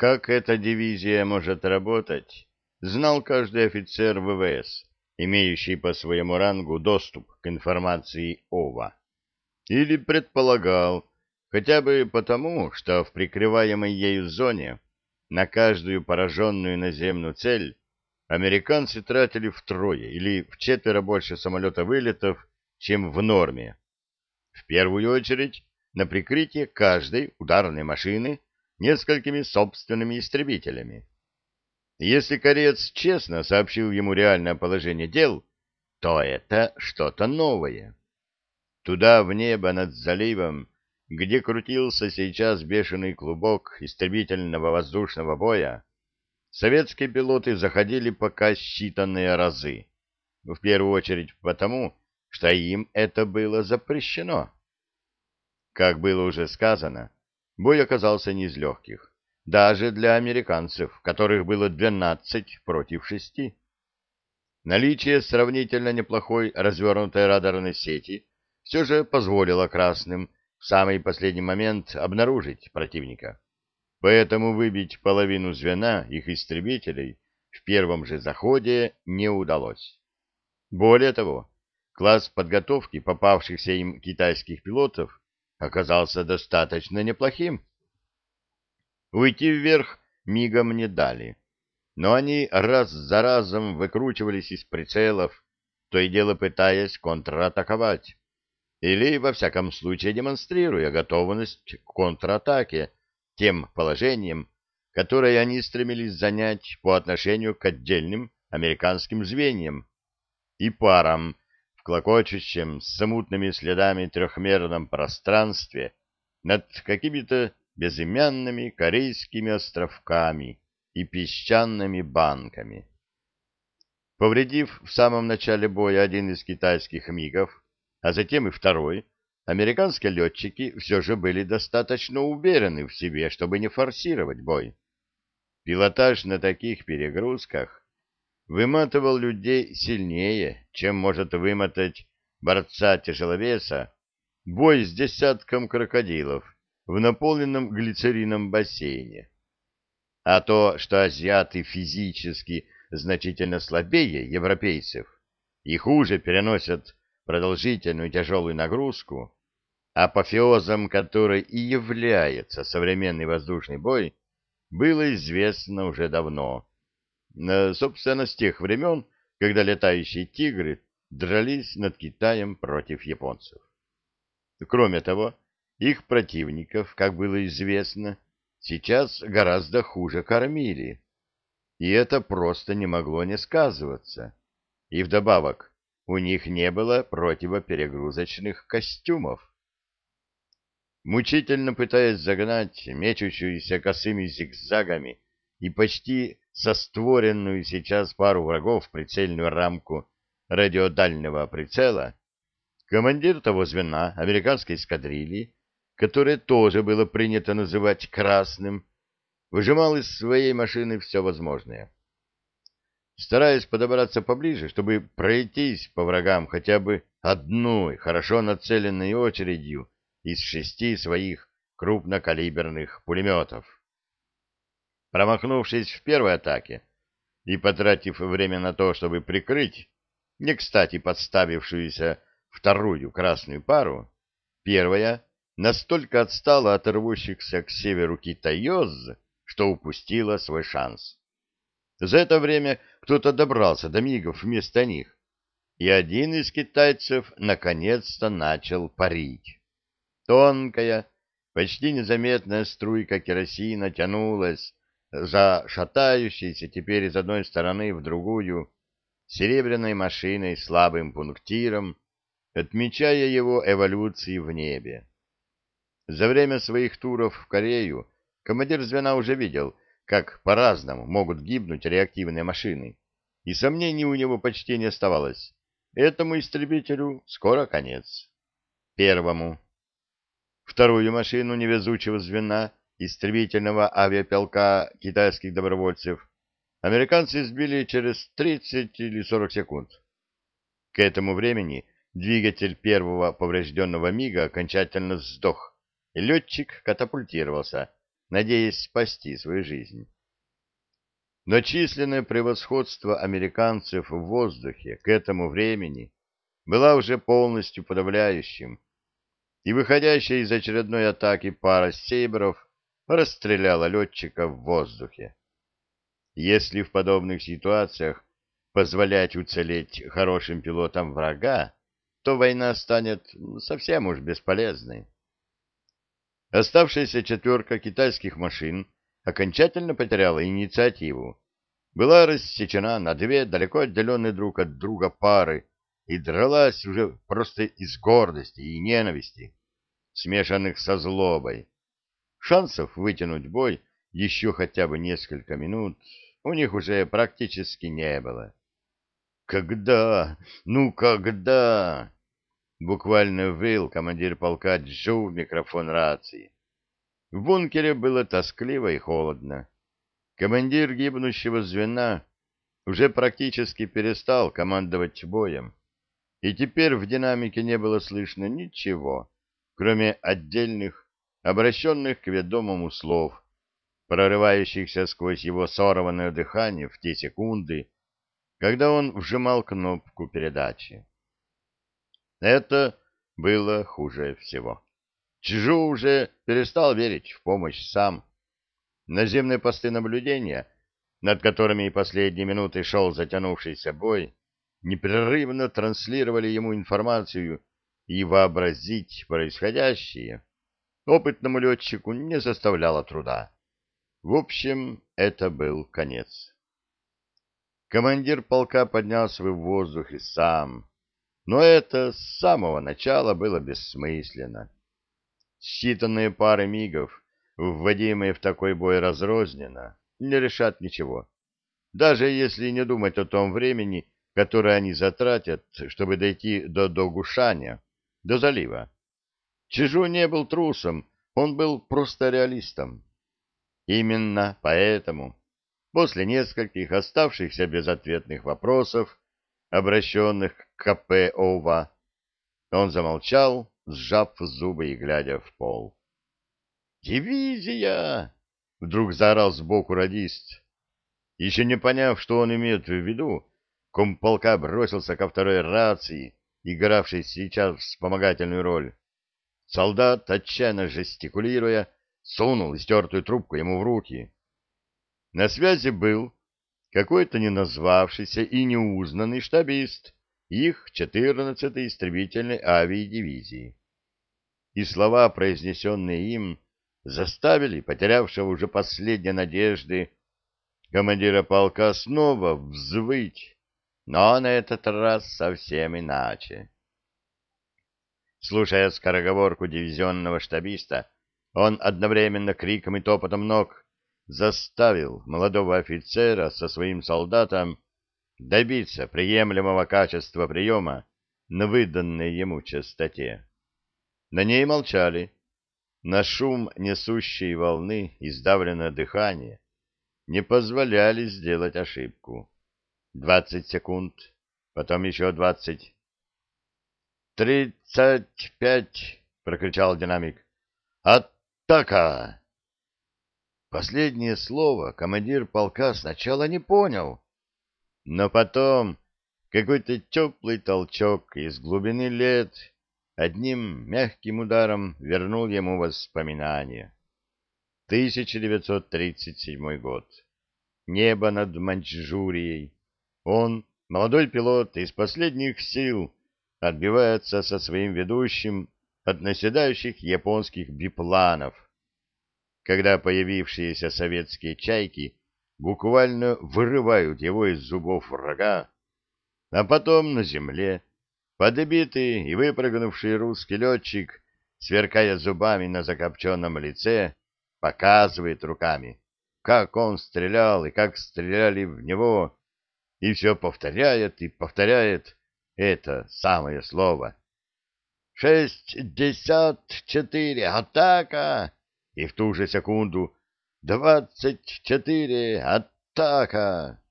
Как эта дивизия может работать, знал каждый офицер ВВС, имеющий по своему рангу доступ к информации ОВА. Или предполагал, хотя бы потому, что в прикрываемой ею зоне на каждую пораженную наземную цель американцы тратили втрое или в четверо больше самолета вылетов, чем в норме. В первую очередь на прикрытие каждой ударной машины несколькими собственными истребителями. Если корец честно сообщил ему реальное положение дел, то это что-то новое. Туда, в небо над заливом, где крутился сейчас бешеный клубок истребительного воздушного боя, советские пилоты заходили пока считанные разы. В первую очередь потому, что им это было запрещено. Как было уже сказано, бой оказался не из легких, даже для американцев, которых было 12 против 6. Наличие сравнительно неплохой развернутой радарной сети все же позволило красным в самый последний момент обнаружить противника. Поэтому выбить половину звена их истребителей в первом же заходе не удалось. Более того, класс подготовки попавшихся им китайских пилотов оказался достаточно неплохим. Уйти вверх мигом не дали, но они раз за разом выкручивались из прицелов, то и дело пытаясь контратаковать, или, во всяком случае, демонстрируя готовность к контратаке тем положением, которое они стремились занять по отношению к отдельным американским звеньям и парам в клокочущем с смутными следами трехмерном пространстве над какими-то безымянными корейскими островками и песчаными банками. Повредив в самом начале боя один из китайских мигов, а затем и второй, американские летчики все же были достаточно уверены в себе, чтобы не форсировать бой. Пилотаж на таких перегрузках выматывал людей сильнее, чем может вымотать борца-тяжеловеса бой с десятком крокодилов в наполненном глицерином бассейне. А то, что азиаты физически значительно слабее европейцев и хуже переносят продолжительную тяжелую нагрузку, апофеозом которой и является современный воздушный бой, было известно уже давно. Собственно, с тех времен, когда летающие тигры дрались над Китаем против японцев. Кроме того, их противников, как было известно, сейчас гораздо хуже кормили. И это просто не могло не сказываться. И вдобавок, у них не было противоперегрузочных костюмов. Мучительно пытаясь загнать мечущуюся косыми зигзагами и почти состворенную сейчас пару врагов в прицельную рамку радиодальнего прицела, командир того звена американской эскадрильи, которое тоже было принято называть «красным», выжимал из своей машины все возможное. Стараясь подобраться поближе, чтобы пройтись по врагам хотя бы одной хорошо нацеленной очередью из шести своих крупнокалиберных пулеметов. Промахнувшись в первой атаке и потратив время на то, чтобы прикрыть не кстати подставившуюся вторую красную пару, первая настолько отстала от рвущихся к северу китаёз, что упустила свой шанс. За это время кто-то добрался до мигов вместо них, и один из китайцев наконец-то начал парить. Тонкая, почти незаметная струйка керосина тянулась за шатающейся теперь из одной стороны в другую серебряной машиной слабым пунктиром, отмечая его эволюции в небе. За время своих туров в Корею командир звена уже видел, как по-разному могут гибнуть реактивные машины, и сомнений у него почти не оставалось. Этому истребителю скоро конец. Первому. Вторую машину невезучего звена истребительного авиапелка китайских добровольцев американцы сбили через 30 или 40 секунд. К этому времени двигатель первого поврежденного МиГа окончательно сдох, и летчик катапультировался, надеясь спасти свою жизнь. Но численное превосходство американцев в воздухе к этому времени было уже полностью подавляющим, и выходящая из очередной атаки пара сейбров расстреляла летчика в воздухе. Если в подобных ситуациях позволять уцелеть хорошим пилотам врага, то война станет совсем уж бесполезной. Оставшаяся четверка китайских машин окончательно потеряла инициативу, была рассечена на две далеко отделенные друг от друга пары и дралась уже просто из гордости и ненависти, смешанных со злобой. Шансов вытянуть бой еще хотя бы несколько минут у них уже практически не было. «Когда? Ну, когда?» Буквально выл командир полка Джу в микрофон рации. В бункере было тоскливо и холодно. Командир гибнущего звена уже практически перестал командовать боем, и теперь в динамике не было слышно ничего, кроме отдельных, обращенных к ведомому слов, прорывающихся сквозь его сорванное дыхание в те секунды, когда он вжимал кнопку передачи. Это было хуже всего. Чжу уже перестал верить в помощь сам. Наземные посты наблюдения, над которыми и последние минуты шел затянувшийся бой, непрерывно транслировали ему информацию, и вообразить происходящее опытному летчику не составляло труда. В общем, это был конец. Командир полка поднялся в воздух и сам. Но это с самого начала было бессмысленно. Считанные пары мигов, вводимые в такой бой разрозненно, не решат ничего. Даже если не думать о том времени, которое они затратят, чтобы дойти до Догушаня, до залива. Чижу не был трусом, он был просто реалистом. Именно поэтому После нескольких оставшихся безответных вопросов, обращенных к КП ОВА, он замолчал, сжав зубы и глядя в пол. «Дивизия!» — вдруг заорал сбоку радист. Еще не поняв, что он имеет в виду, комполка бросился ко второй рации, игравшей сейчас вспомогательную роль. Солдат, отчаянно жестикулируя, сунул истертую трубку ему в руки. На связи был какой-то не назвавшийся и неузнанный штабист их 14-й истребительной авиадивизии. И слова, произнесенные им, заставили потерявшего уже последние надежды командира полка снова взвыть, но на этот раз совсем иначе. Слушая скороговорку дивизионного штабиста, он одновременно криком и топотом ног заставил молодого офицера со своим солдатом добиться приемлемого качества приема на выданной ему частоте. На ней молчали. На шум несущей волны и сдавленное дыхание не позволяли сделать ошибку. Двадцать секунд, потом еще двадцать. «Тридцать пять!» — прокричал динамик. «Атака!» Последнее слово командир полка сначала не понял, но потом какой-то теплый толчок из глубины лет одним мягким ударом вернул ему воспоминания. 1937 год. Небо над Маньчжурией. Он, молодой пилот, из последних сил отбивается со своим ведущим от наседающих японских бипланов — когда появившиеся советские чайки буквально вырывают его из зубов врага, а потом на земле подбитый и выпрыгнувший русский летчик, сверкая зубами на закопченном лице, показывает руками, как он стрелял и как стреляли в него, и все повторяет и повторяет это самое слово. «Шестьдесят четыре! Атака!» и в ту же секунду «Двадцать четыре! Атака!»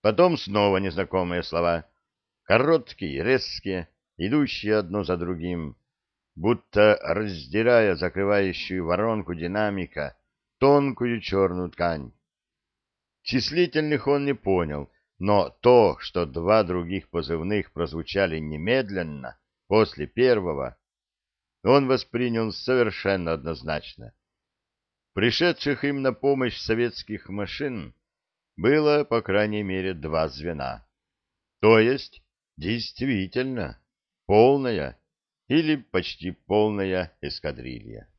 Потом снова незнакомые слова, короткие, резкие, идущие одно за другим. будто раздирая закрывающую воронку динамика тонкую черную ткань. Числительных он не понял, но то, что два других позывных прозвучали немедленно после первого, он воспринял совершенно однозначно. Пришедших им на помощь советских машин было, по крайней мере, два звена. То есть, действительно, полная или почти полная эскадрилья.